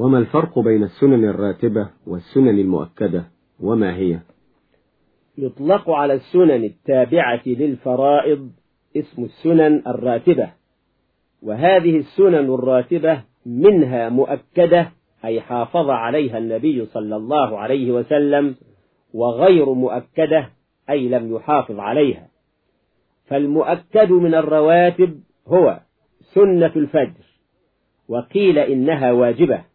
وما الفرق بين السنن الراتبة والسنن المؤكدة؟ وما هي؟ يطلق على السنن التابعة للفرائض اسم السنن الراتبة وهذه السنن الراتبة منها مؤكدة أي حافظ عليها النبي صلى الله عليه وسلم وغير مؤكدة أي لم يحافظ عليها. فالمؤكد من الرواتب هو سنة الفجر وقيل إنها واجبة.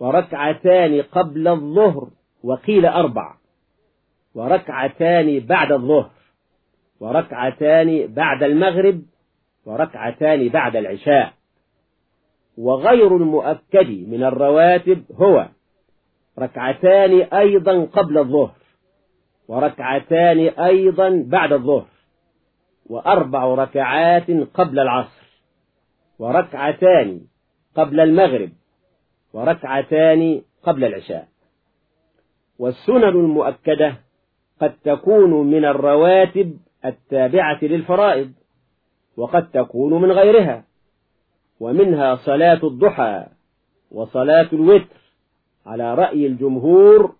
وركعتان قبل الظهر وقيل أربع. وركعتان بعد الظهر. وركعتان بعد المغرب. وركعتان بعد العشاء. وغير المؤكد من الرواتب هو ركعتان أيضا قبل الظهر. وركعتان أيضا بعد الظهر. وأربع ركعات قبل العصر. وركعتان قبل المغرب. وركعتان قبل العشاء. والسنن المؤكدة قد تكون من الرواتب التابعة للفرائض وقد تكون من غيرها ومنها صلاة الضحى وصلاة الوتر على رأي الجمهور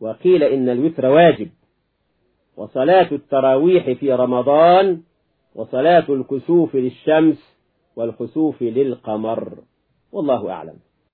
وقيل إن الوتر واجب. وصلاة التراويح في رمضان وصلاة الكسوف للشمس والخسوف للقمر والله أعلم.